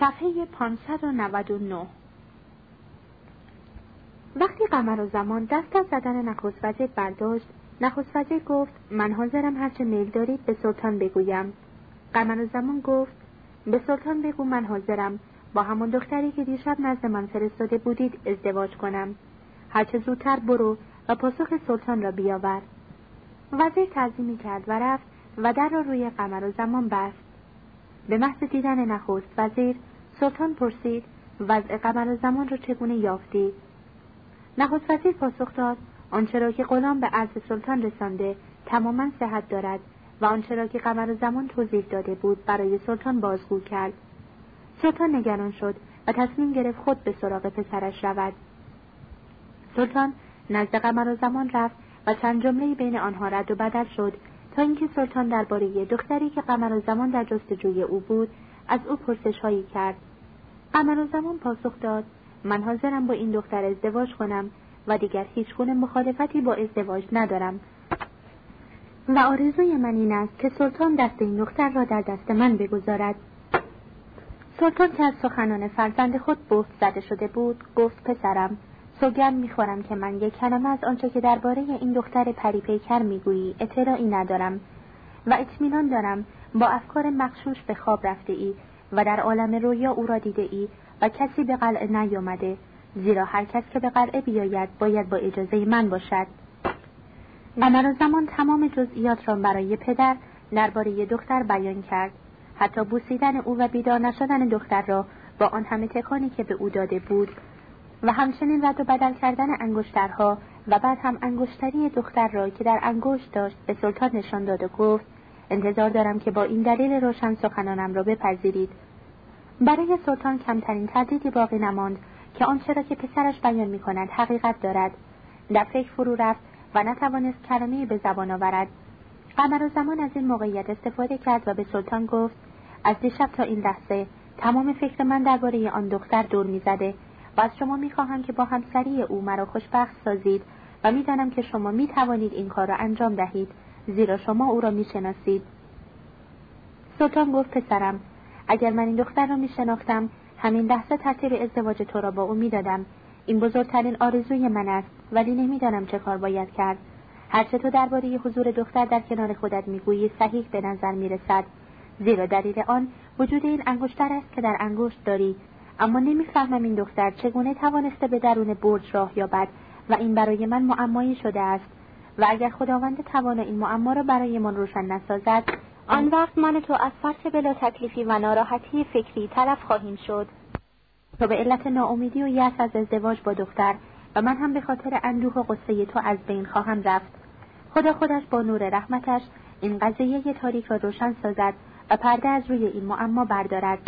صفحه 599 وقتی قمر و زمان دست از زدن نخست وزیر برداشت نخست وزیر گفت من حاضرم هرچه میل دارید به سلطان بگویم. قمر و زمان گفت به سلطان بگو من حاضرم. با همان دختری که دیشب نزد من فرستاده بودید ازدواج کنم. هرچه زودتر برو و پاسخ سلطان را بیاور. وزیر تعظیمی کرد و رفت و در را روی قمر و زمان بست. به محض دیدن نخست وزیر سلطان پرسید وضع قمر زمان را چگونه یافتی؟ نخست وزیر پاسخ داد آنچه را که غلام به عرض سلطان رسانده تماما صحت دارد و آنچه را که قمر زمان توضیح داده بود برای سلطان بازگو کرد. سلطان نگران شد و تصمیم گرفت خود به سراغ پسرش رود. سلطان نزد قمر زمان رفت و چند جمله بین آنها رد و بدل شد تا اینکه سلطان درباره دختری که قمر زمان در جستجوی او بود از او پرسش هایی کرد. قمر و زمان پاسخ داد من حاضرم با این دختر ازدواج کنم و دیگر هیچ گونه مخالفتی با ازدواج ندارم. و آرزوی من این است که سلطان دست این دختر را در دست من بگذارد. سلطان که از سخنان فرزند خود بفت زده شده بود گفت پسرم سوگند می‌خورم که من یک کلمه از آنچه که درباره این دختر پری پیکر می‌گویی اطلاعی ندارم و اطمینان دارم با افکار مخشوش به خواب رفته ای و در عالم رویا او را دیده ای و کسی به قلعه نیامده زیرا هر کس که به قلعه بیاید باید با اجازه من باشد. قمر زمان تمام جزئیات را برای پدر درباره دختر بیان کرد. حتی بوسیدن او و بیدار نشدن دختر را با آن همه تکانی که به او داده بود و همچنین رد و بدل کردن انگشترها و بعد هم انگشتری دختر را که در انگشت داشت به سلطان نشان داد و گفت انتظار دارم که با این دلیل روشن سخنانم را بپذیرید. برای سلطان کمترین تردیدی باقی نماند که آنچه را که پسرش بیان می کند حقیقت دارد. در فکر فرو رفت و نتوانست کلمه به زبان آورد. قمر و زمان از این موقعیت استفاده کرد و به سلطان گفت از دیشب تا این لحظه تمام فکر من درباره آن دختر دور می‌زده و از شما می‌خواهم که با همسری او مرا خوشبخت سازید و می‌دانم که شما می‌توانید این کار را انجام دهید. زیرا شما او را می‌شناسید. سلطان گفت پسرم اگر من این دختر را میشناختم همین لحظه ترتیب ازدواج تو را با او می‌دادم. این بزرگترین آرزوی من است ولی نمی‌دانم چه کار باید کرد. هرچه تو درباره حضور دختر در کنار خودت می‌گویی صحیح به نظر می‌رسد. زیرا دلیل آن وجود این انگشتر است که در انگشت داری. اما نمی‌فهمم این دختر چگونه توانسته به درون برج راه یابد و این برای من معمایی شده است. و اگر خداوند توان این معما را برایمان روشن نسازد آن وقت من تو از فرط بلا تکلیفی و ناراحتی فکری طرف خواهیم شد. تو به علت ناامیدی و یأس از ازدواج با دختر و من هم به خاطر اندوه و قصه تو از بین خواهم رفت. خدا خودش با نور رحمتش این قضیه تاریک را روشن سازد و پرده از روی این معما بردارد.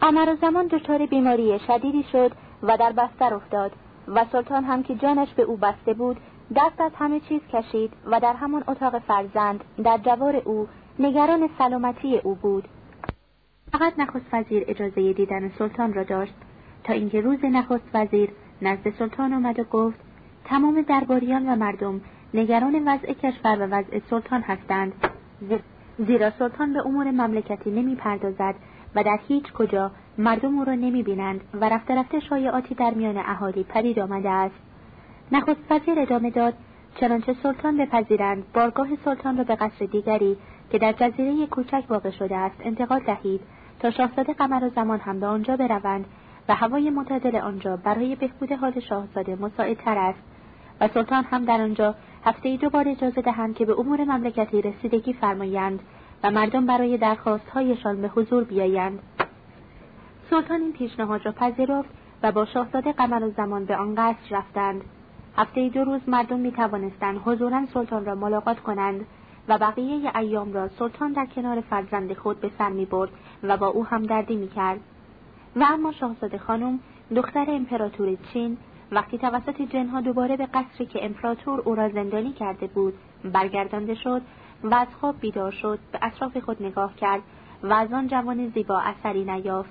قمر زمان دچار بیماری شدیدی شد و در بستر افتاد و سلطان هم که جانش به او بسته بود دست از همه چیز کشید و در همان اتاق فرزند در جوار او نگران سلامتی او بود. فقط نخست وزیر اجازه دیدن سلطان را داشت. تا اینکه روز نخست وزیر نزد سلطان آمد و گفت تمام درباریان و مردم نگران وضع کشور و وضع سلطان هستند. زیرا سلطان به امور مملکتی نمی پردازد و در هیچ کجا مردم او را نمی بینند و رفته رفته شایعاتی در میان اهالی پدید آمده است. نخست وزیر ادامه داد چنانچه سلطان بپذیرند بارگاه سلطان را به قصر دیگری که در جزیره کوچک واقع شده است انتقال دهید تا شاهزاده قمر و زمان هم به آنجا بروند و هوای معتدل آنجا برای بهبود حال شاهزاده مساعدتر است. و سلطان هم در آنجا هفته دو بار اجازه دهند که به امور مملکتی رسیدگی فرمایند و مردم برای درخواستهایشان به حضور بیایند. سلطان این پیشنهاد را پذیرفت و با شاهزاده قمر و زمان به آن قصر رفتند. هفته دو روز مردم می توانستند حضورا سلطان را ملاقات کنند و بقیه ایام را سلطان در کنار فرزند خود به سر می برد و با او همدردی می کرد. و اما شاهزاده خانم دختر امپراتور چین وقتی توسط جنها دوباره به قصری که امپراتور او را زندانی کرده بود برگردانده شد و از خواب بیدار شد به اطراف خود نگاه کرد و از آن جوان زیبا اثری نیافت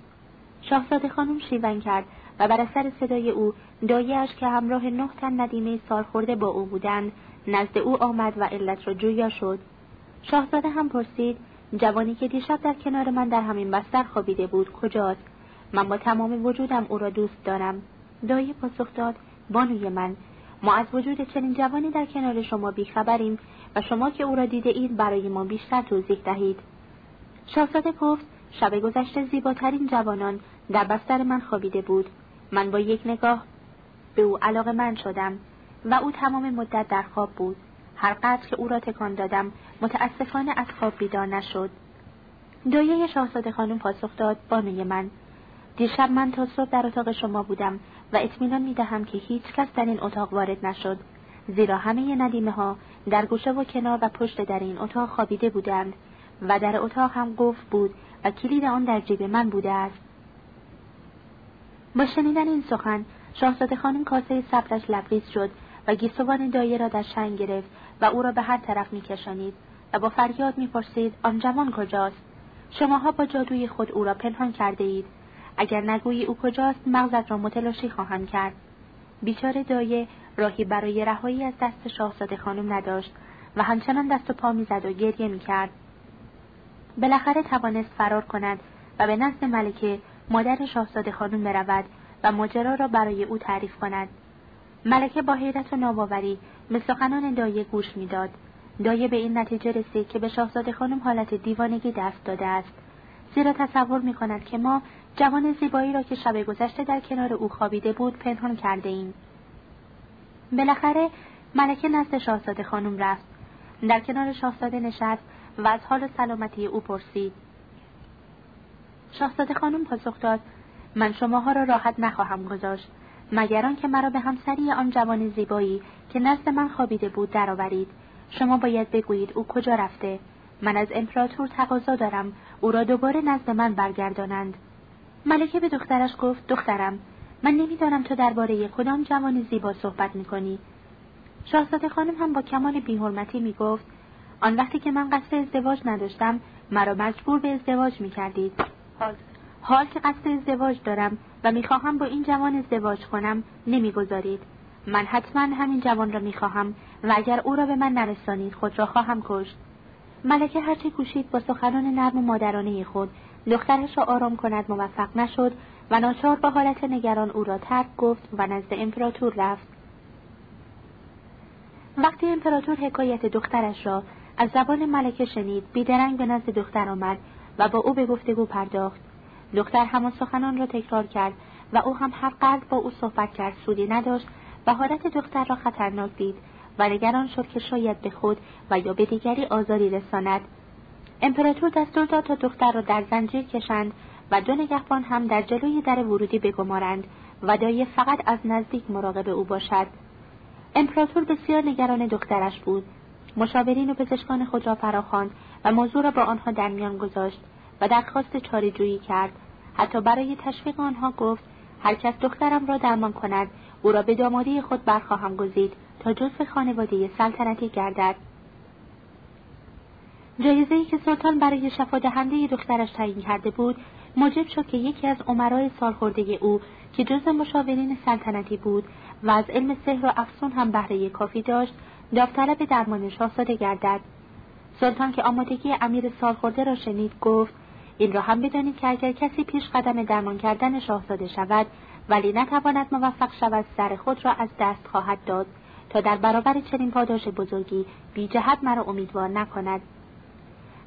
شاهزاده خانم شیون کرد و بر اثر صدای او دایهاش که همراه نه تن ندیمه سالخورده با او بودند نزد او آمد و علت را جویا شد. شاهزاده هم پرسید جوانی که دیشب در کنار من در همین بستر خوابیده بود کجاست؟ من با تمام وجودم او را دوست دارم. دایه پاسخ داد بانوی من. ما از وجود چنین جوانی در کنار شما بیخبریم و شما که او را دیده اید برای ما بیشتر توضیح دهید. شاهزاده گفت شب گذشته زیباترین جوانان در بستر من خوابیده بود. من با یک نگاه به او علاقه من شدم و او تمام مدت در خواب بود. هر قدر که او را تکان دادم. متاسفانه از خواب بیدار نشد. دایه شاهزاده خانم پاسخ داد بانوی من دیشب من تا صبح در اتاق شما بودم و اطمینان می دهم که هیچ کس در این اتاق وارد نشد. زیرا همه ندیمه ها در گوشه و کنار و پشت در این اتاق خوابیده بودند و در اتاق هم گفت بود و کلید آن در جیب من بوده است. با شنیدن این سخن شاهزاده خانم کاسه صبرش لبریز شد و گیسوان دایه را در شنگ گرفت و او را به هر طرف میکشانید و با فریاد می‌پرسید آن جوان کجاست؟ شماها با جادوی خود او را پنهان کرده اید اگر نگویی او کجاست مغزت را متلاشی خواهم کرد. بیچاره دایه راهی برای رهایی از دست شاهزاده خانم نداشت و همچنان دست و پا می‌زد و گریه می‌کرد. بالاخره توانست فرار کند و به نزد ملکه مادر شاهزاده خانم برود و ماجرا را برای او تعریف کند ملکه با حیرت و ناباوری به سخنان دایه گوش می‌داد دایه به این نتیجه رسید که به شاهزاده خانم حالت دیوانگی دست داده است زیرا تصور می کند که ما جوان زیبایی را که شب گذشته در کنار او خوابیده بود پنهان کرده ایم. بالاخره ملکه نزد شاهزاده خانم رفت. در کنار شاهزاده نشست و از حال سلامتی او پرسید. شاهزاده خانم پاسخ داد. من شماها را راحت نخواهم گذاشت مگر آنکه مرا به همسری آن جوان زیبایی که نزد من خوابیده بود درآورید. شما باید بگویید او کجا رفته. من از امپراتور تقاضا دارم او را دوباره نزد من برگردانند. ملکه به دخترش گفت دخترم من نمی‌دانم تو درباره کدام جوانی زیبا صحبت می‌کنی. شاهزاده خانم هم با کمال بیحرمتی می‌گفت آن وقتی که من قصد ازدواج نداشتم مرا مجبور به ازدواج می‌کردید. حال, حال که قصد ازدواج دارم و می‌خواهم با این جوان ازدواج کنم نمی‌گذارید. من حتما همین جوان را می‌خواهم و اگر او را به من نرسانید خود را خواهم کشت. ملکه هرچه کوشید با سخنان نرم و مادرانه خود دخترش را آرام کند موفق نشد و ناچار با حالت نگران او را ترک گفت و نزد امپراتور رفت. وقتی امپراتور حکایت دخترش را از زبان ملکه شنید بیدرنگ به نزد دختر آمد و با او به گفتگو پرداخت. دختر همان سخنان را تکرار کرد و او هم هر قدر با او صحبت کرد سودی نداشت و حالت دختر را خطرناک دید و نگران شد که شاید به خود و یا به دیگری آزاری رساند. امپراتور دستور داد تا دختر را در زنجیر کشند و دو نگهبان هم در جلوی در ورودی بگمارند و دایه فقط از نزدیک مراقب او باشد. امپراتور بسیار نگران دخترش بود. مشاورین و پزشکان خود را فراخواند و موضوع را با آنها در میان گذاشت و درخواست چاری کرد. حتی برای تشویق آنها گفت هر کس دخترم را درمان کند او را به دامادی خود برخواهم گزید تا جزو خانواده سلطنتی گردد. ای که سلطان برای شفا دهنده دخترش تعیین کرده بود موجب شد که یکی از عمرای سالخورده او که جز مشاورین سلطنتی بود و از علم سحر و افسون هم بهره کافی داشت داوطلب درمان شاهزاده گردد. سلطان که آمادگی امیر سالخورده را شنید گفت این را هم بدانید که اگر کسی پیش قدم درمان کردن شاهزاده شود ولی نتواند موفق شود سر خود را از دست خواهد داد تا در برابر چنین پاداش بزرگی بی جهت مرا امیدوار نکند.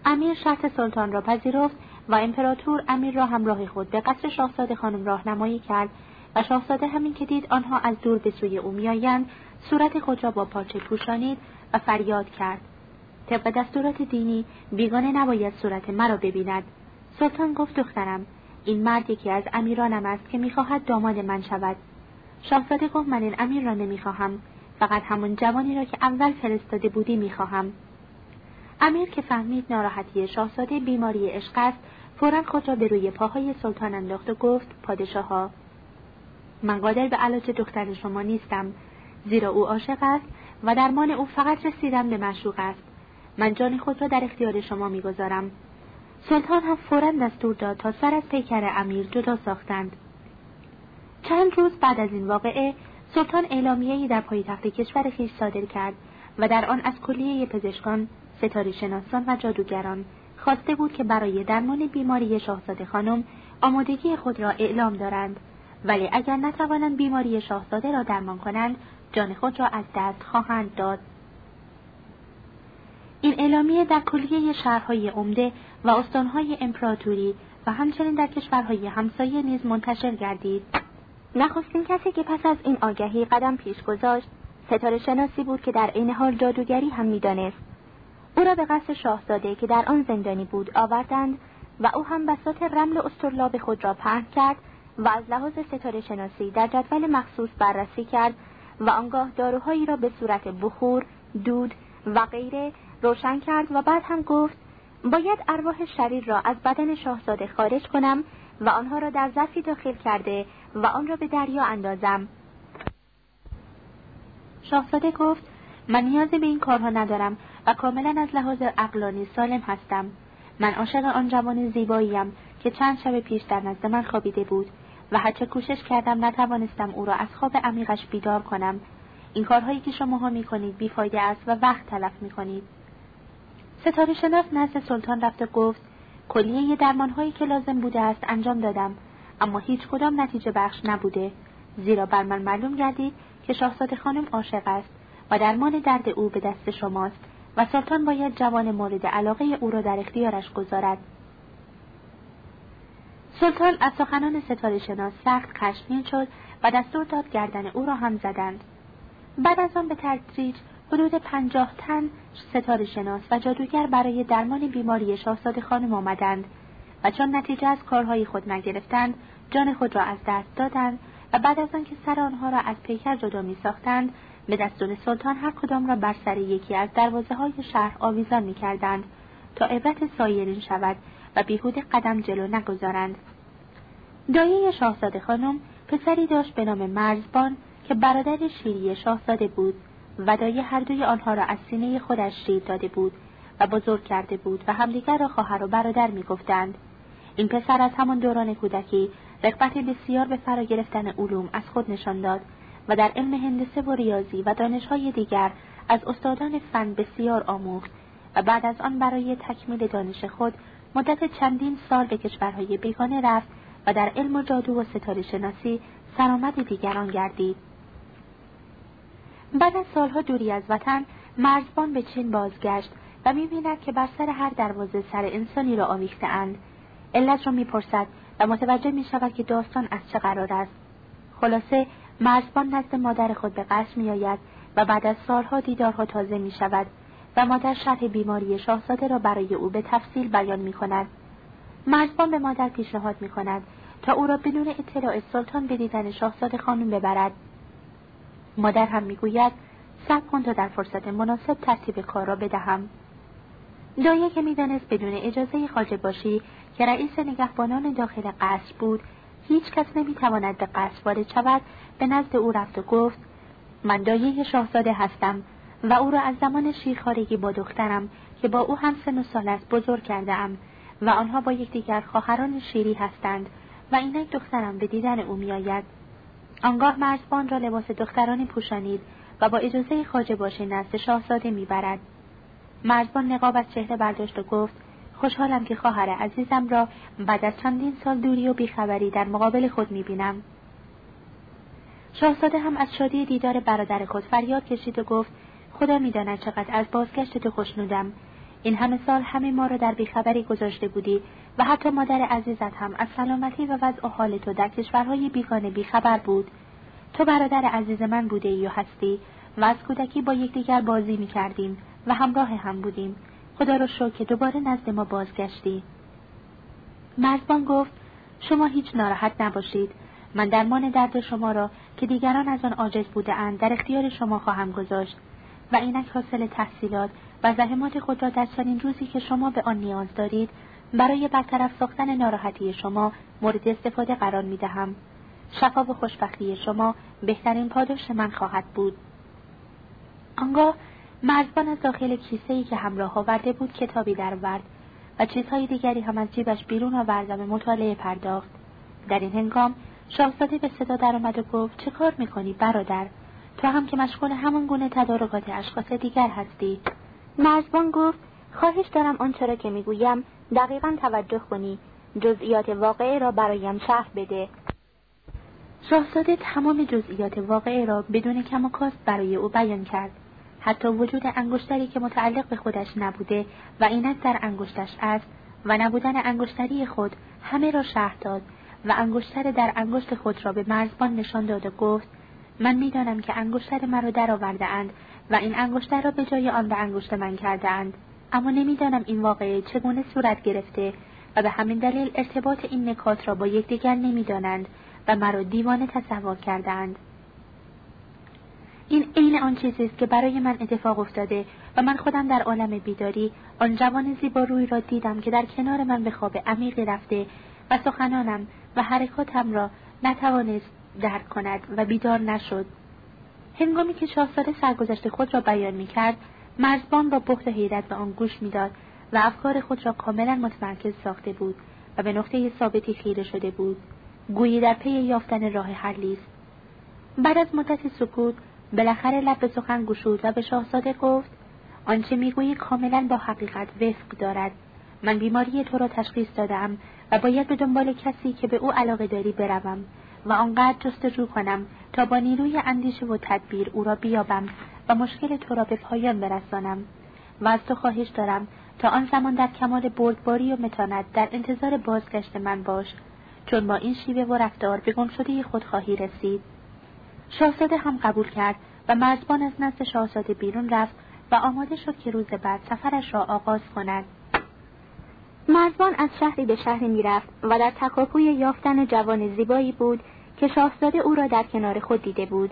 امیر شرط سلطان را پذیرفت و امپراتور امیر را همراه خود به قصر شاهزاده خانم راهنمایی کرد و شاهزاده همین که دید آنها از دور به سوی او میآیند صورت خود را با پارچه پوشانید و فریاد کرد. طبق دستورات دینی بیگانه نباید صورت مرا ببیند. سلطان گفت دخترم این مرد یکی از امیرانم است که می‌خواهد داماد من شود. شاهزاده گفت من این امیر را نمی‌خواهم. فقط همون جوانی را که اول فرستاده بودی می‌خواهم. امیر که فهمید ناراحتی شاهزاده بیماری عشق است فورا خود را به روی پاهای سلطان انداخت و گفت پادشاها من قادر به علاج دختر شما نیستم. زیرا او عاشق است و درمان او فقط رسیدن به مشوق است. من جان خود را در اختیار شما می‌گذارم. سلطان هم فورا دستور داد تا سر از پیکر امیر جدا ساختند. چند روز بعد از این واقعه سلطان اعلامیهای در پایتخت کشور خیش صادر کرد و در آن از کلیه پزشکان ستاره شناسان و جادوگران خواسته بود که برای درمان بیماری شاهزاده خانم آمادگی خود را اعلام دارند. ولی اگر نتوانند بیماری شاهزاده را درمان کنند جان خود را از دست خواهند داد. این اعلامیه در کلیه شهرهای عمده و استانهای امپراتوری و همچنین در کشورهای همسایه نیز منتشر گردید. نخستین کسی که پس از این آگهی قدم پیش گذاشت ستاره شناسی بود که در عین حال جادوگری هم می‌دانست. او را به قصر شاهزاده که در آن زندانی بود آوردند و او هم بساط رمل استرلاب خود را پهن کرد و از لحاظ ستاره شناسی در جدول مخصوص بررسی کرد و آنگاه داروهایی را به صورت بخور، دود و غیره روشن کرد و بعد هم گفت باید ارواح شریر را از بدن شاهزاده خارج کنم و آنها را در ظرفی داخل کرده و آن را به دریا اندازم. شاهزاده گفت من نیازی به این کارها ندارم و کاملا از لحاظ عقلانی سالم هستم. من عاشق آن جوان زیباییم که چند شب پیش در نزد من خوابیده بود و هرچه کوشش کردم نتوانستم او را از خواب عمیقش بیدار کنم. این کارهایی که شماها می‌کنید بیفایده است و وقت تلف می‌کنید. ستاره شناس نزد سلطان رفت و گفت کلیه درمانهایی که لازم بوده است انجام دادم اما هیچ کدام نتیجه بخش نبوده زیرا بر من معلوم گردید که شاهزاده خانم عاشق است و درمان درد او به دست شماست و سلطان باید جوان مورد علاقه او را در اختیارش گذارد. سلطان از سخنان ستاره شناس سخت خشمگین شد و دستور داد گردن او را هم زدند. بعد از آن به تدریج حدود پنجاه تن ستاره شناس و جادوگر برای درمان بیماری شاهزاده خانم آمدند و چون نتیجه از کارهای خود نگرفتند جان خود را از دست دادند و بعد از آنکه سر آنها را از پیکر جدا می ساختند به دستور سلطان هر کدام را بر سر یکی از دروازه های شهر آویزان می کردند تا عبرت سایرین شود و بیهوده قدم جلو نگذارند. دایه شاهزاده خانم پسری داشت به نام مرزبان که برادر شیری شاهزاده بود. و دایه هر دوی آنها را از سینه خودش شیر داده بود و بزرگ کرده بود و همدیگر را خواهر و برادر می‌گفتند. این پسر از همان دوران کودکی رغبت بسیار به فرا گرفتن علوم از خود نشان داد و در علم هندسه و ریاضی و دانشهای دیگر از استادان فن بسیار آموخت و بعد از آن برای تکمیل دانش خود مدت چندین سال به کشورهای بیگانه رفت و در علم و جادو و ستاره شناسی سرآمد دیگران گردید. بعد از سالها دوری از وطن مرزبان به چین بازگشت و می‌بیند که بر سر هر دروازه سر انسانی را آویخته اند علت را می‌پرسد و متوجه می‌شود که داستان از چه قرار است خلاصه مرزبان نزد مادر خود به قصر میآید و بعد از سالها دیدارها تازه می شود و مادر شرح بیماری شاهزاده را برای او به تفصیل بیان می کند. مرزبان به مادر پیشنهاد می کند تا او را بدون اطلاع سلطان به دیدن شاهزاده خانم ببرد. مادر هم می‌گوید صبر کن تا در فرصت مناسب ترتیب کار را بدهم. دایه که می‌دانست بدون اجازه خاجه باشی که رئیس نگهبانان داخل قصر بود هیچ کس نمی‌تواند به قصر وارد شود به نزد او رفت و گفت من دایه شاهزاده هستم و او را از زمان شیرخارگی با دخترم که با او هم سن و سال است بزرگ کرده ام و آنها با یکدیگر خواهران شیری هستند و اینک دخترم به دیدن او میآید آنگاه مرزبان را لباس دخترانی پوشانید و با اجازه خاجه باشه نزد شاهزاده می‌برد. مرزبان نقاب از چهره برداشت و گفت خوشحالم که خواهر عزیزم را بعد از چندین سال دوری و بیخبری در مقابل خود می‌بینم. شاهزاده هم از شادی دیدار برادر خود فریاد کشید و گفت خدا می‌داند چقدر از بازگشت تو خوشنودم. این همه سال همه ما را در بیخبری گذاشته بودی و حتی مادر عزیزت هم از سلامتی و وضع حال تو در کشورهای بیگانه بیخبر بود. تو برادر عزیز من بوده ای و هستی و از کودکی با یکدیگر بازی می کردیم و همراه هم بودیم. خدا را شکر که دوباره نزد ما بازگشتی. مرزبان گفت شما هیچ ناراحت نباشید. من درمان درد شما را که دیگران از آن عاجز بوده اند در اختیار شما خواهم گذاشت و اینک حاصل تحصیلات و زحمات خود را در چنین روزی که شما به آن نیاز دارید برای برطرف ساختن ناراحتی شما مورد استفاده قرار می دهم. شفا و خوشبختی شما بهترین پاداش من خواهد بود. آنگاه مرزبان از داخل کیسه ای که همراه آورده بود کتابی درآورد و چیزهای دیگری هم از جیبش بیرون آورد و به مطالعه پرداخت. در این هنگام شاهزاده به صدا درآمد و گفت چه کار می‌کنی برادر تو هم که مشغول همان گونه تدارکات اشخاص دیگر هستی مرزبان گفت خواهش دارم آنچه را که می‌گویم دقیقا توجه کنی. جزئیات واقعه را برایم شرح بده. شاهزاده تمام جزئیات واقعه را بدون کم و کاست برای او بیان کرد. حتی وجود انگشتری که متعلق به خودش نبوده و اینک در انگشتش است و نبودن انگشتری خود همه را شرح داد و انگشتر در انگشت خود را به مرزبان نشان داد و گفت من می‌دانم که انگشتر مرا درآورده اند و این انگشتر را به جای آن به انگشت من کرده اند. اما نمی‌دانم این واقعه چگونه صورت گرفته و به همین دلیل ارتباط این نکات را با یکدیگر نمی‌دانند و مرا دیوانه تصور کردند این عین آن چیزی است که برای من اتفاق افتاده و من خودم در عالم بیداری آن جوان زیبا روی را دیدم که در کنار من به خواب عمیقی رفته و سخنانم و حرکاتم را نتوانست درک کند و بیدار نشد. هنگامی که شاهزاده سرگذشت خود را بیان می کرد مرزبان با بخت حیرت به آن گوش می‌داد و افکار خود را کاملا متمرکز ساخته بود و به نقطه ثابتی خیره شده بود. گویی در پی یافتن راه حلی است بعد از مدتی سکوت بالاخره لب به سخن گشود و به شاهزاده گفت آنچه می‌گویی کاملا با حقیقت وفق دارد. من بیماری تو را تشخیص دادم و باید به دنبال کسی که به او علاقه داری بروم و آنقدر جستجو کنم تا با نیروی اندیشه و تدبیر او را بیابم و مشکل تو را به پایان برسانم و از تو خواهش دارم تا آن زمان در کمال بردباری و متانت در انتظار بازگشت من باش چون با این شیوه و رفتار به گمشده خود خواهی رسید. شاهزاده هم قبول کرد و مرزبان از نزد شاهزاده بیرون رفت و آماده شد که روز بعد سفرش را آغاز کند. مرزبان از شهری به شهری می‌رفت و در تکاپوی یافتن جوان زیبایی بود که شاهزاده او را در کنار خود دیده بود.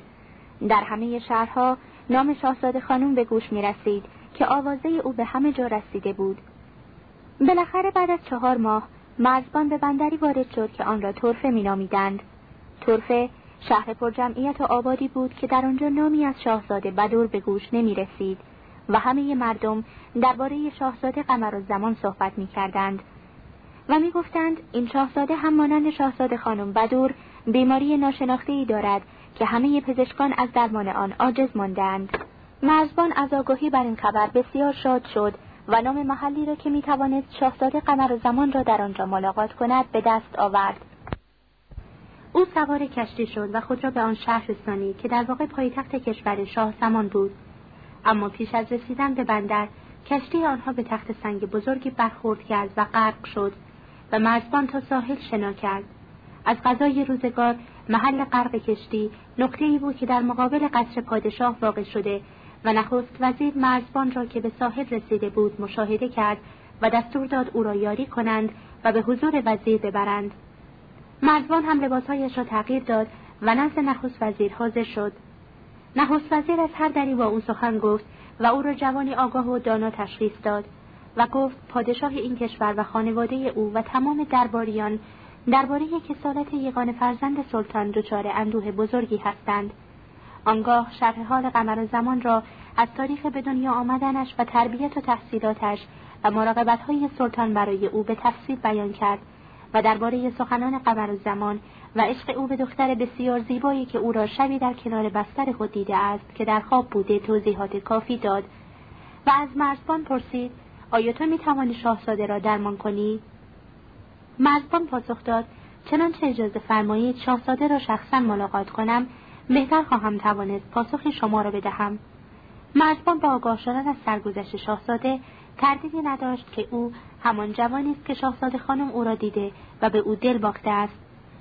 در همه شهرها نام شاهزاده خانم به گوش می رسید که آوازه او به همه جا رسیده بود. بالاخره بعد از چهار ماه مرزبان به بندری وارد شد که آن را طرفه مینامیدند. طرفه شهر پر جمعیت و آبادی بود که در آنجا نامی از شاهزاده بدور به گوش نمی رسید و همه مردم درباره شاهزاده قمر و زمان صحبت می کردند و می گفتند این شاهزاده هم مانند شاهزاده خانم بدور بیماری ناشناخته ای دارد که همه پزشکان از درمان آن عاجز ماندند. مرزبان از آگاهی بر این خبر بسیار شاد شد و نام محلی را که می توانست شاهزاده قمر زمان را در آنجا ملاقات کند به دست آورد. او سوار کشتی شد و خود را به آن شهر رسانید که در واقع پایتخت کشور شاه زمان بود. اما پیش از رسیدن به بندر کشتی آنها به تخت سنگ بزرگی برخورد کرد و غرق شد و مرزبان تا ساحل شنا کرد. از غذای روزگار محل غرق کشتی نقطه ای بود که در مقابل قصر پادشاه واقع شده و نخست وزیر مرزبان را که به ساحل رسیده بود مشاهده کرد و دستور داد او را یاری کنند و به حضور وزیر ببرند. مرزبان هم لباسهایش را تغییر داد و نزد نخست وزیر حاضر شد. نخست وزیر از هر دری با او سخن گفت و او را جوانی آگاه و دانا تشخیص داد و گفت پادشاه این کشور و خانواده او و تمام درباریان درباره کسالت یگان فرزند سلطان دچار اندوه بزرگی هستند. آنگاه شرح حال قمر زمان را از تاریخ به دنیا آمدنش و تربیت و تحصیلاتش و مراقبت های سلطان برای او به تفصیل بیان کرد و درباره سخنان قمر زمان و عشق او به دختر بسیار زیبایی که او را شبی در کنار بستر خود دیده است که در خواب بوده توضیحات کافی داد. و از مرزبان پرسید آیا تو می‌توانی شاهزاده را درمان کنی؟ مرزبان پاسخ داد. چنانچه اجازه فرمایید شاهزاده را شخصا ملاقات کنم. بهتر خواهم توانست پاسخ شما را بدهم. مرزبان با آگاه شدن از سرگذشت شاهزاده تردیدی نداشت که او همان جوانی است که شاهزاده خانم او را دیده و به او دل باخته است.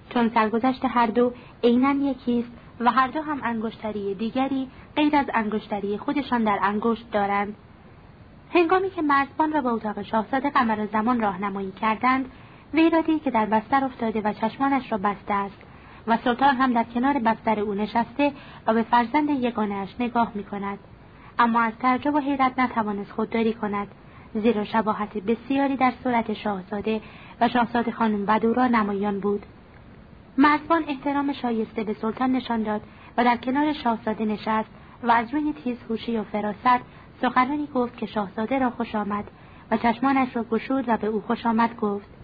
چون سرگذشت هر دو عینا یکی است و هر دو هم انگشتری دیگری غیر از انگشتری خودشان در انگشت دارند. هنگامی که مرزبان را به اتاق شاهزاده قمر زمان راهنمایی کردند وی را که در بستر افتاده و چشمانش را بسته است و سلطان هم در کنار بستر او نشسته و به فرزند یگانهاش نگاه می کند. اما از تعجب و حیرت نتوانست خودداری کند. زیرا شباهت بسیاری در صورت شاهزاده و شاهزاده خانم بدورا نمایان بود. مرزبان احترام شایسته به سلطان نشان داد و در کنار شاهزاده نشست و از روی تیزهوشی و فراست سخنانی گفت که شاهزاده را خوش آمد و چشمانش را گشود و به او خوش آمد گفت.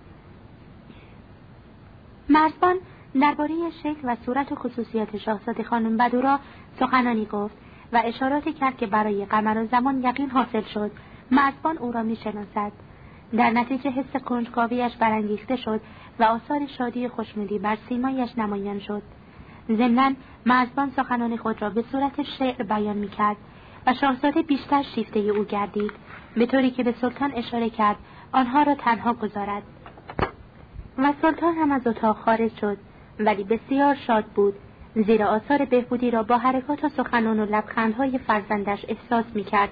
مرزبان درباره شکل و صورت و خصوصیات شاهزاده خانم بدورا سخنانی گفت و اشاراتی کرد که برای قمر و زمان یقین حاصل شد. مرزبان او را می‌شناسد. در نتیجه حس کنجکاویش برانگیخته شد و آثار شادی خوشنودی بر سیمایش نمایان شد. ضمنا مرزبان سخنان خود را به صورت شعر بیان می‌کرد و شاهزاده بیشتر شیفته او گردید به طوری که به سلطان اشاره کرد آنها را تنها گذارد. و سلطان هم از اتاق خارج شد. ولی بسیار شاد بود. زیرا آثار بهبودی را با حرکات و سخنان و لبخندهای فرزندش احساس می‌کرد.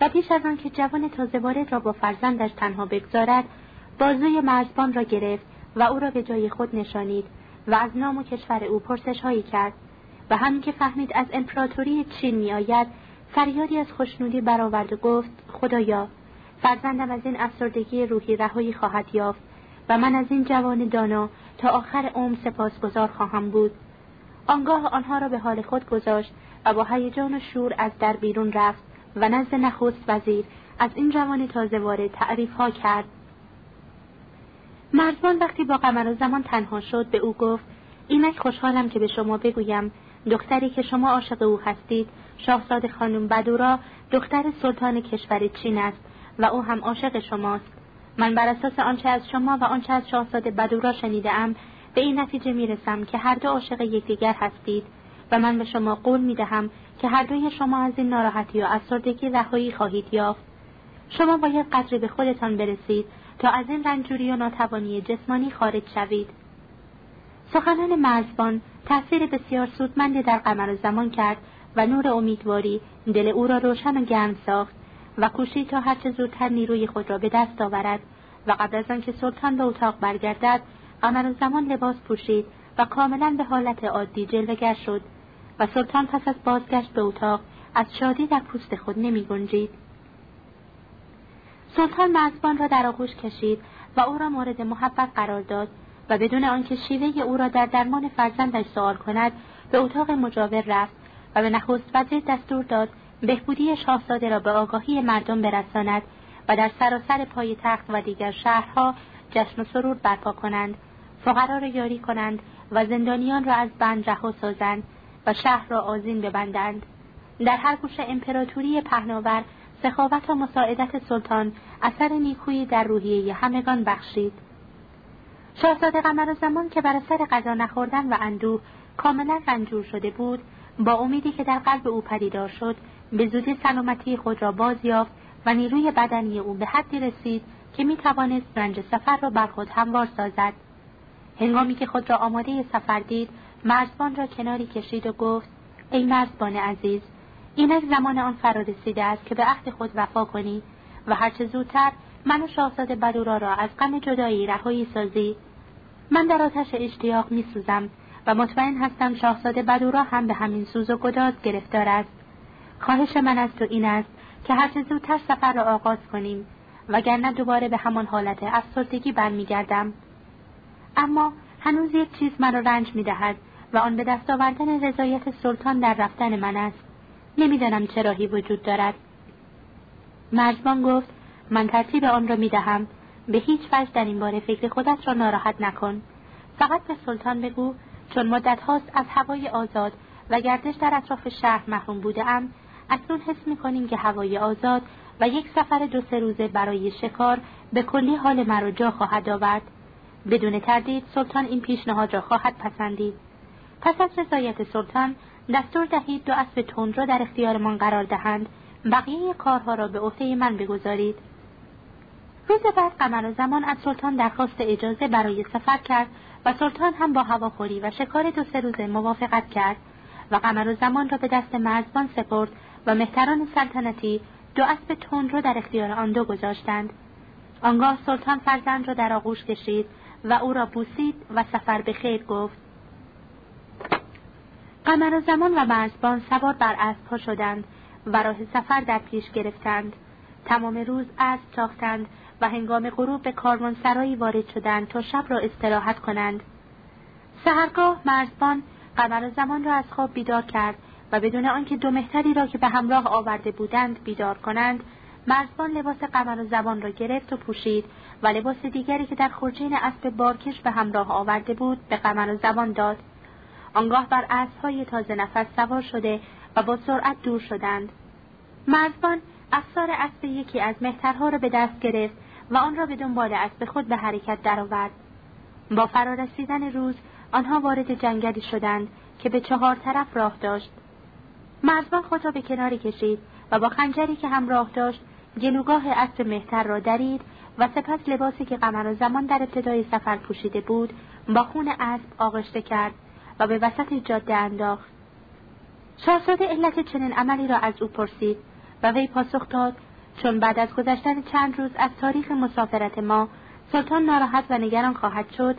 و پیش از آنکه جوان تازه وارد را با فرزندش تنها بگذارد بازوی مرزبان را گرفت و او را به جای خود نشانید و از نام و کشور او پرسش هایی کرد. و همین که فهمید از امپراتوری چین میآید فریادی از خوشنودی برآورد و گفت خدایا فرزندم از این افسردگی روحی رهایی خواهد یافت. و من از این جوان دانا تا آخر عمر سپاسگزار خواهم بود. آنگاه آنها را به حال خود گذاشت و با هیجان و شور از در بیرون رفت و نزد نخست وزیر از این جوان تازه وارد تعریف ها کرد. مرزبان وقتی با قمر و زمان تنها شد به او گفت اینک خوشحالم که به شما بگویم دختری که شما عاشق او هستید شاهزاده خانم بدورا دختر سلطان کشور چین است و او هم عاشق شماست. من بر اساس آنچه از شما و آنچه از شاهزاده بدورا شنیدم به این نتیجه می‌رسم که هر دو عاشق یکدیگر هستید و من به شما قول می‌دهم که هر دوی شما از این ناراحتی و افسردگی رهایی خواهید یافت. شما باید قدری به خودتان برسید تا از این رنجوری و ناتوانی جسمانی خارج شوید. سخنان مرزبان تأثیر بسیار سودمندی در قمر زمان کرد و نور امیدواری دل او را روشن و گرم ساخت. و کوشید تا هرچه زودتر نیروی خود را به دست آورد و قبل از آنکه سلطان به اتاق برگردد قمر زمان لباس پوشید و کاملا به حالت عادی جلوگر شد و سلطان پس از بازگشت به اتاق از شادی در پوست خود نمی گنجید. سلطان مرزبان را در آغوش کشید و او را مورد محبت قرار داد و بدون آنکه شیوه او را در درمان فرزندش سوال کند به اتاق مجاور رفت و به نخست وزیر دستور داد بهبودی شاهزاده را به آگاهی مردم برساند و در سراسر پای تخت و دیگر شهرها جشن و سرور برپا کنند فقرا را یاری کنند و زندانیان را از بند رها سازند و شهر را آزین ببندند. در هر گوشه امپراتوری پهناور سخاوت و مساعدت سلطان اثر نیکویی در روحیه همگان بخشید. شاهزاده قمر زمان که بر سر غذا نخوردن و اندوه کاملا رنجور شده بود با امیدی که در قلب او پدیدار شد به زودی سلامتی خود را باز یافت و نیروی بدنی او به حدی رسید که می توانست رنج سفر را بر خود هموار سازد. هنگامی که خود را آماده سفر دید مرزبان را کناری کشید و گفت ای مرزبان عزیز اینک زمان آن فرا رسیده است که به عهد خود وفا کنی و هرچه زودتر من و شاهزاده بدورا را از غم جدایی رهایی سازی. من در آتش اشتیاق میسوزم و مطمئن هستم شاهزاده بدورا هم به همین سوز و گداز گرفتار است. خواهش من از تو این است که هرچه زودتر سفر را آغاز کنیم وگرنه دوباره به همان حالت افسردگی برمیگردم. اما هنوز یک چیز مرا رنج می‌دهد و آن به دست آوردن رضایت سلطان در رفتن من است. نمی‌دانم چه راهی وجود دارد. مرزبان گفت من ترتیب آن را می‌دهم. به هیچ وجه در این باره فکر خودت را ناراحت نکن. فقط به سلطان بگو چون مدت هاست از هوای آزاد و گردش در اطراف شهر محروم بودم اکنون حس می‌کنیم که هوای آزاد و یک سفر دو سه روزه برای شکار به کلی حال مرا جا خواهد آورد. بدون تردید سلطان این پیشنهاد را خواهد پسندید. پس از رضایت سلطان دستور دهید دو اسب تند را در اختیارمان قرار دهند. بقیه کارها را به عهده من بگذارید. روز بعد قمر و زمان از سلطان درخواست اجازه برای سفر کرد و سلطان هم با هواخوری و شکار دو سه روزه موافقت کرد و قمر و زمان را به دست مرزبان سپرد و مهتران سلطنتی دو اسب تند را در اختیار آن دو گذاشتند. آنگاه سلطان فرزند را در آغوش کشید و او را بوسید و سفر به خیر گفت. قمر و زمان و مرزبان سوار بر اسبها شدند و راه سفر در پیش گرفتند. تمام روز اسب تاختند و هنگام غروب به سرایی وارد شدند تا شب را استراحت کنند. سهرگاه مرزبان قمر و زمان را از خواب بیدار کرد و بدون آنکه دو مهتری را که به همراه آورده بودند بیدار کنند مرزبان لباس قمر و زبان را گرفت و پوشید و لباس دیگری که در خورجین اسب بارکش به همراه آورده بود به قمر و زبان داد. آنگاه بر اسبهای تازه نفس سوار شده و با سرعت دور شدند. مرزبان افسار اسب یکی از مهترها را به دست گرفت و آن را به دنبال اسب خود به حرکت درآورد. با فرارسیدن روز آنها وارد جنگلی شدند که به چهار طرف راه داشت. مرزبان خود را به کناری کشید و با خنجری که همراه داشت گلوگاه اسب مهتر را درید و سپس لباسی که قمر و زمان در ابتدای سفر پوشیده بود با خون اسب آغشته کرد و به وسط جاده انداخت. شاهزاده علت چنین عملی را از او پرسید و وی پاسخ داد چون بعد از گذشتن چند روز از تاریخ مسافرت ما سلطان ناراحت و نگران خواهد شد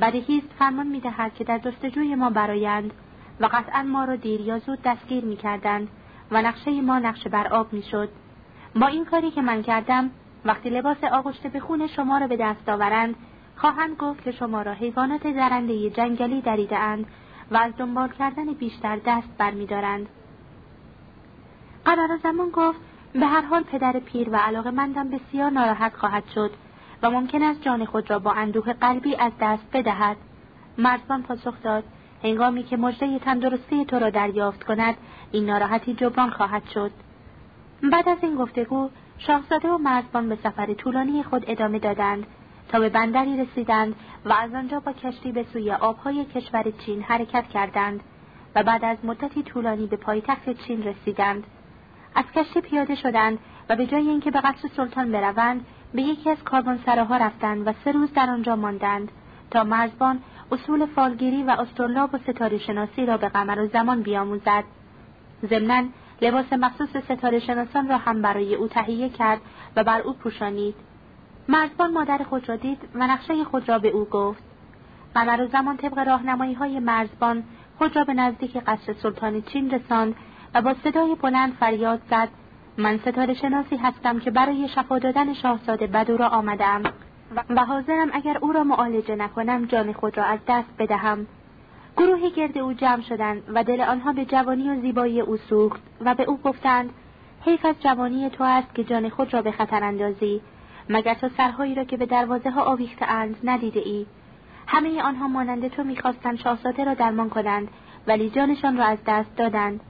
بدهی است فرمان می‌دهد که در جستجوی ما برایند و قطعا ما را دیر یا زود دستگیر می‌کردند و نقشه ما نقشه بر آب می‌شد. با این کاری که من کردم وقتی لباس آغشته به خون شما را به دست آورند خواهند گفت که شما را حیوانات درنده جنگلی دریدهاند و از دنبال کردن بیشتر دست برمیدارند. قمر زمان گفت به هر حال پدر پیر و علاقه مندم بسیار ناراحت خواهد شد و ممکن است جان خود را با اندوه قلبی از دست بدهد. مرزبان پاسخ داد هنگامی که مژده تندرستی تو را دریافت کند این ناراحتی جبران خواهد شد. بعد از این گفتگو شاهزاده و مرزبان به سفر طولانی خود ادامه دادند تا به بندری رسیدند و از آنجا با کشتی به سوی آبهای کشور چین حرکت کردند و بعد از مدتی طولانی به پایتخت چین رسیدند. از کشتی پیاده شدند و به جای اینکه به قصر سلطان بروند به یکی از سراها رفتند و سه روز در آنجا ماندند تا مرزبان اصول فالگیری و استرلاب و ستاره شناسی را به قمر و زمان بیاموزد. ضمنا لباس مخصوص ستاره شناسان را هم برای او تهیه کرد و بر او پوشانید. مرزبان مادر خود را دید و نقشه خود را به او گفت. قمر و زمان طبق راهنمایی های مرزبان خود را به نزدیک قصر سلطان چین رساند و با صدای بلند فریاد زد. من ستاره شناسی هستم که برای شفا دادن شاهزاده بدو را آمدم و حاضرم اگر او را معالجه نکنم جان خود را از دست بدهم. گروهی گرد او جمع شدند و دل آنها به جوانی و زیبایی او سوخت و به او گفتند حیف از جوانی تو است که جان خود را به خطر اندازی مگر تو سرهایی را که به دروازه ها آویخته اند ندیده ای همه آنها مانند تو می‌خواستند شاهزاده را درمان کنند ولی جانشان را از دست دادند.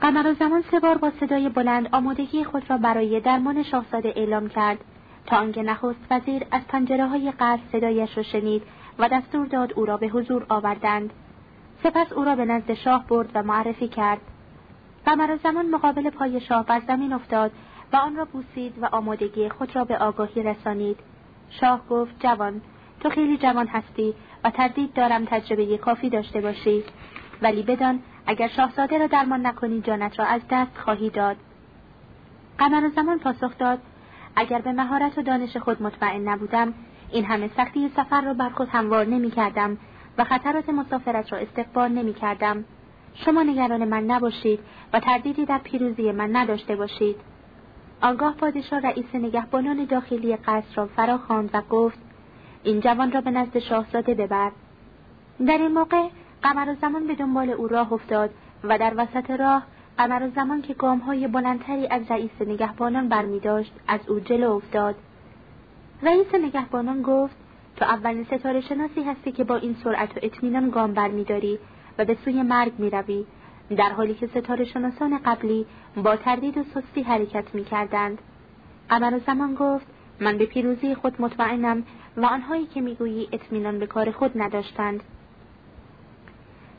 قمر و زمان سه بار با صدای بلند آمادگی خود را برای درمان شاهزاده اعلام کرد. تا آنکه نخست وزیر از پنجره های قصر صدایش را شنید و دستور داد او را به حضور آوردند. سپس او را به نزد شاه برد و معرفی کرد. قمر زمان مقابل پای شاه بر زمین افتاد و آن را بوسید و آمادگی خود را به آگاهی رسانید. شاه گفت جوان تو خیلی جوان هستی و تردید دارم تجربه کافی داشته باشی. ولی بدان اگر شاهزاده را درمان نکنی جانت را از دست خواهی داد. قمر زمان پاسخ داد اگر به مهارت و دانش خود مطمئن نبودم این همه سختی سفر را بر خود هموار نمی کردم و خطرات مسافرت را استقبال نمی کردم. شما نگران من نباشید و تردیدی در پیروزی من نداشته باشید. آنگاه پادشاه رئیس نگهبانان داخلی قصر را فرا خواند و گفت این جوان را به نزد شاهزاده ببر. در این موقع قمر زمان به دنبال او راه افتاد و در وسط راه قمر زمان که های بلندتری از رئیس نگهبانان برمی داشت از او جلو افتاد. رئیس نگهبانان گفت تو اولین ستاره شناسی هستی که با این سرعت و اطمینان گام برمیداری و به سوی مرگ می‌روی. در حالی که ستاره شناسان قبلی با تردید و سستی حرکت می‌کردند. قمر زمان گفت من به پیروزی خود مطمئنم و آنهایی که می‌گویی اطمینان به کار خود نداشتند.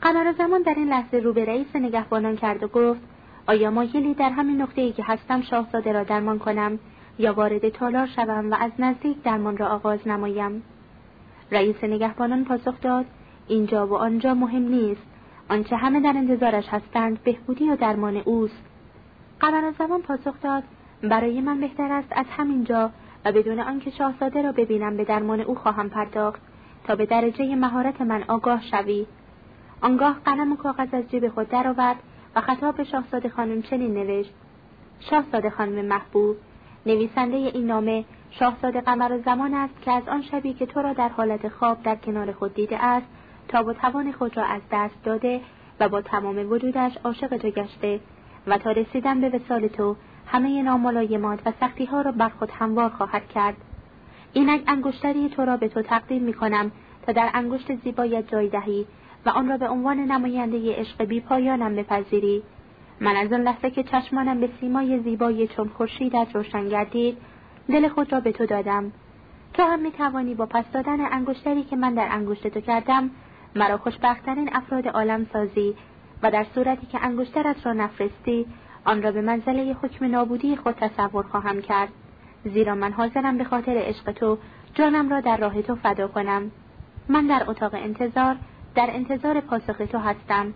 قمر زمان در این لحظه رو به رئیس نگهبانان کرد و گفت آیا مایلی در همین نقطه ای که هستم شاهزاده را درمان کنم یا وارد تالار شوم و از نزدیک درمان را آغاز نمایم؟ رئیس نگهبانان پاسخ داد اینجا و آنجا مهم نیست. آنچه همه در انتظارش هستند بهبودی و درمان اوست. قمر زمان پاسخ داد برای من بهتر است از همینجا و بدون آنکه شاهزاده را ببینم به درمان او خواهم پرداخت تا به درجه مهارت من آگاه شوی. آنگاه قلم و کاغذ از جیب خود درآورد و خطاب به شاهزاده خانم چنین نوشت. شاهزاده خانم محبوب نویسنده این نامه شاهزاده قمر زمان است که از آن شبی که تو را در حالت خواب در کنار خود دیده است تا با توان خود را از دست داده و با تمام وجودش عاشق تو گشته و تا رسیدن به وسال تو همه ناملایمات و سختی ها را بر خود هموار خواهد کرد. اینک انگشتری تو را به تو تقدیم می کنم تا در انگشت زیبایت جای دهی و آن را به عنوان نماینده عشق بی پایانم بپذیری. من از آن لحظه که چشمانم به سیمای زیبایی چون خورشیدت روشن گردید دل خود را به تو دادم. تو هم می توانی با پس دادن انگشتری که من در انگشت تو کردم مرا خوشبختترین افراد عالم سازی و در صورتی که انگشترت را نفرستی آن را به منزله حکم نابودی خود تصور خواهم کرد. زیرا من حاضرم به خاطر عشق تو جانم را در راه تو فدا کنم. من در اتاق انتظار در انتظار پاسخ تو هستم.